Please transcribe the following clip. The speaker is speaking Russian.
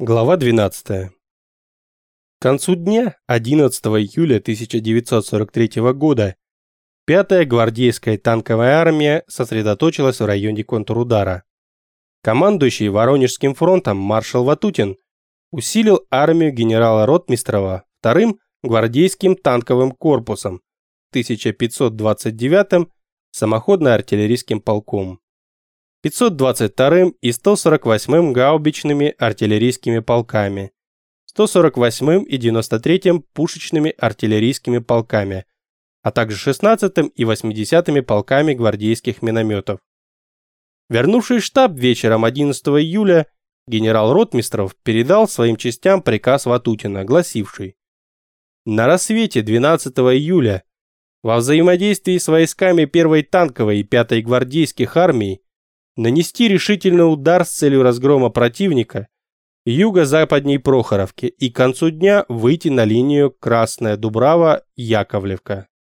Глава 12. К концу дня 11 июля 1943 года 5-я гвардейская танковая армия сосредоточилась в районе контрудара. Командующий Воронежским фронтом маршал Ватутин усилил армию генерала Ротмистрова вторым гвардейским танковым корпусом 1529-м самоходно-артиллерийским полком. 522-м и 148-м гаубичными артиллерийскими полками, 148-м и 93-м пушечными артиллерийскими полками, а также 16-м и 80-ми полками гвардейских минометов. Вернувшись в штаб вечером 11 июля, генерал Ротмистров передал своим частям приказ Ватутина, гласивший «На рассвете 12 июля во взаимодействии с войсками 1-й танковой и 5-й гвардейских армий нанести решительный удар с целью разгрома противника юго-западней Прохоровки и к концу дня выйти на линию Красная Дубрава-Яковлевка.